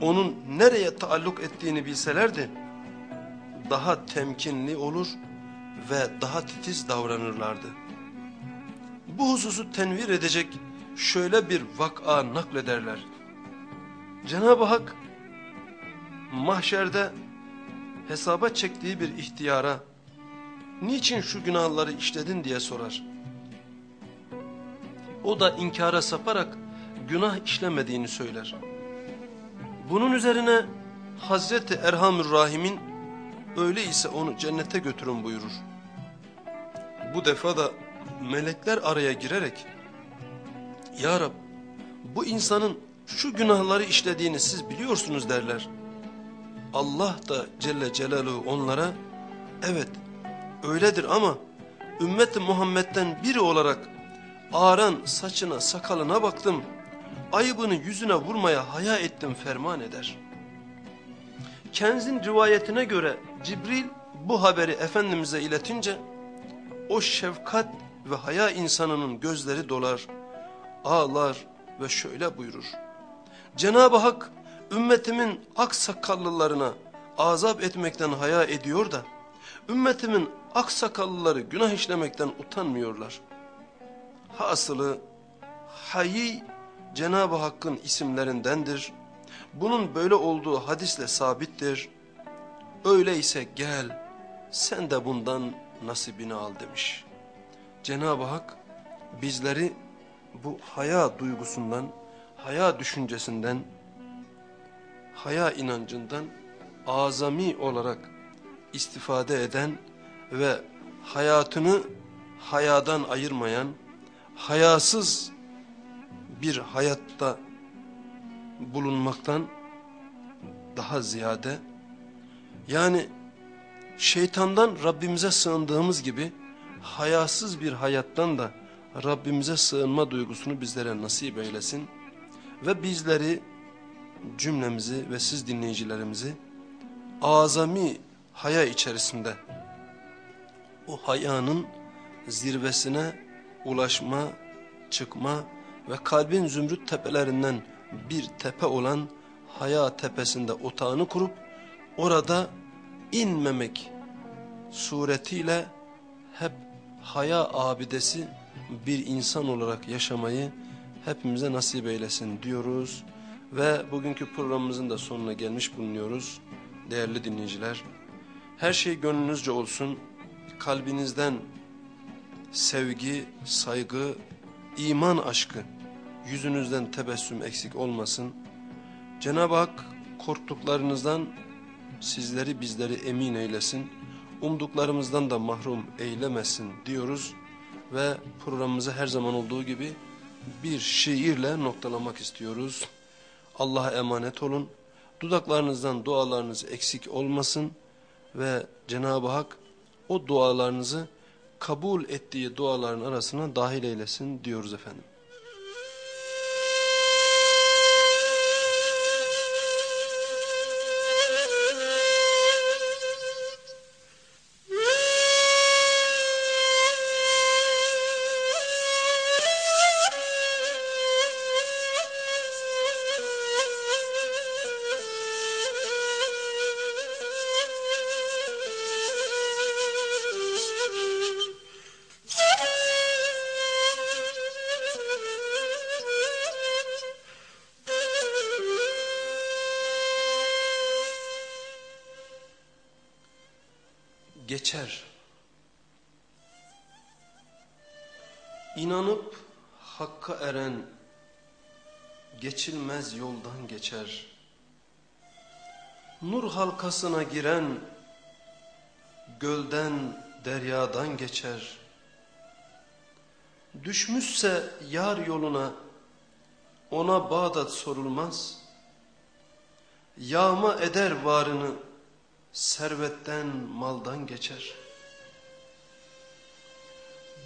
onun nereye taalluk ettiğini bilselerdi, daha temkinli olur ve daha titiz davranırlardı. Bu hususu tenvir edecek şöyle bir vak'a naklederler. Cenab-ı Hak mahşerde hesaba çektiği bir ihtiyara niçin şu günahları işledin diye sorar. O da inkara saparak günah işlemediğini söyler. Bunun üzerine Hazreti Erhamür Rahim'in öyleyse onu cennete götürün buyurur. Bu defa da melekler araya girerek Ya Rab bu insanın şu günahları işlediğini siz biliyorsunuz derler. Allah da Celle Celaluhu onlara evet öyledir ama ümmeti Muhammed'den biri olarak ağaran saçına sakalına baktım ayıbını yüzüne vurmaya haya ettim ferman eder. Kenzin rivayetine göre Cibril bu haberi Efendimiz'e iletince o şefkat ve haya insanının gözleri dolar, ağlar ve şöyle buyurur. Cenab-ı Hak ümmetimin aksakallılarına azap etmekten haya ediyor da, ümmetimin aksakallıları günah işlemekten utanmıyorlar. Hasılı, hayi Cenab-ı Hakk'ın isimlerindendir. Bunun böyle olduğu hadisle sabittir. Öyleyse gel, sen de bundan nasibini al demiş. Cenab-ı Hak bizleri bu haya duygusundan, haya düşüncesinden, haya inancından azami olarak istifade eden ve hayatını hayadan ayırmayan, hayasız bir hayatta bulunmaktan daha ziyade, yani şeytandan Rabbimize sığındığımız gibi, hayasız bir hayattan da Rabbimize sığınma duygusunu bizlere nasip eylesin ve bizleri cümlemizi ve siz dinleyicilerimizi azami haya içerisinde o hayanın zirvesine ulaşma, çıkma ve kalbin zümrüt tepelerinden bir tepe olan haya tepesinde otağını kurup orada inmemek suretiyle hep haya abidesi bir insan olarak yaşamayı hepimize nasip eylesin diyoruz. Ve bugünkü programımızın da sonuna gelmiş bulunuyoruz. Değerli dinleyiciler, her şey gönlünüzce olsun, kalbinizden sevgi, saygı, iman aşkı, yüzünüzden tebessüm eksik olmasın. Cenab-ı Hak korktuklarınızdan sizleri bizleri emin eylesin, umduklarımızdan da mahrum eylemesin diyoruz ve programımızı her zaman olduğu gibi bir şiirle noktalamak istiyoruz. Allah'a emanet olun. Dudaklarınızdan dualarınız eksik olmasın ve Cenab-ı Hak o dualarınızı kabul ettiği duaların arasına dahil eylesin diyoruz efendim. Geçilmez yoldan geçer. Nur halkasına giren gölden deryadan geçer. Düşmüşse yar yoluna ona Bağdat sorulmaz. Yağma eder varını servetten maldan geçer.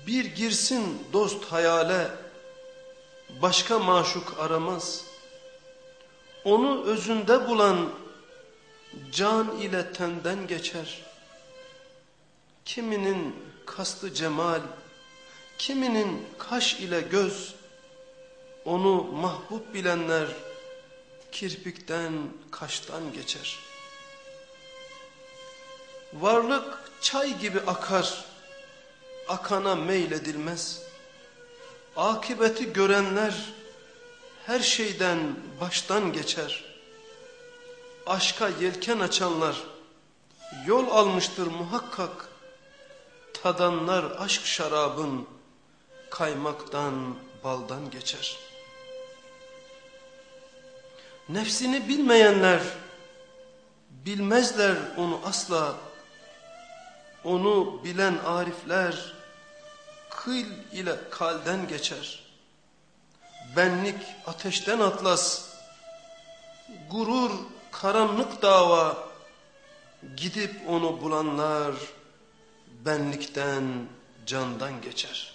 Bir girsin dost hayale, başka maşuk aramaz. Onu özünde bulan can ile tenden geçer. Kiminin kastı cemal, kiminin kaş ile göz, onu mahbub bilenler kirpikten, kaştan geçer.'' Varlık çay gibi akar, akana meyledilmez. Akibeti görenler her şeyden baştan geçer. Aşka yelken açanlar yol almıştır muhakkak. Tadanlar aşk şarabın kaymaktan baldan geçer. Nefsini bilmeyenler bilmezler onu asla onu bilen arifler kıl ile kalden geçer. Benlik ateşten atlas, gurur karanlık dava, gidip onu bulanlar benlikten candan geçer.''